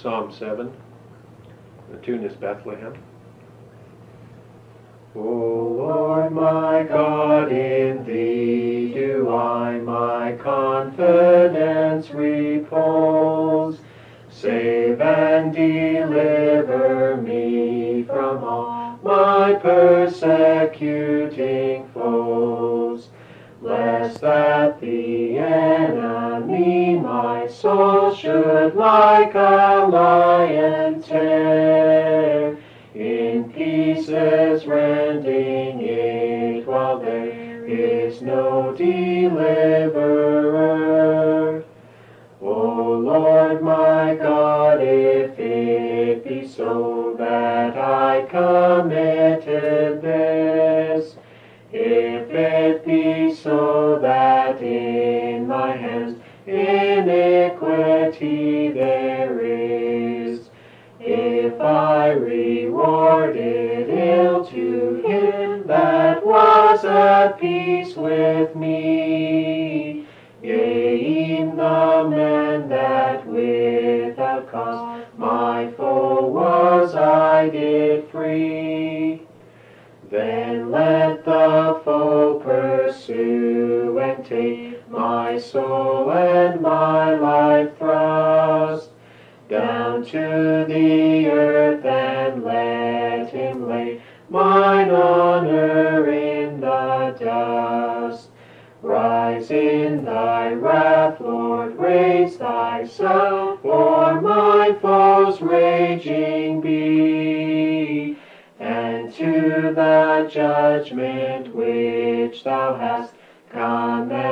Psalm 7. The tune is Bethlehem. O Lord my God, in thee do I my confidence repose. Save and deliver me from all my persecuting foes, lest at the end soul should like a lion tear in pieces, rending it, while there is no deliverer. O Lord my God, if it be so that I committed this, if it be so that it charity there is. If I rewarded ill to him that was at peace with me, gain the man that without cause my foe was I did free. Then let the foe pursue and take my soul and my life to the earth and let him lay mine honor in the dust. Rise in thy wrath, Lord, raise thyself, for my foes raging be. And to the judgment which thou hast commanded.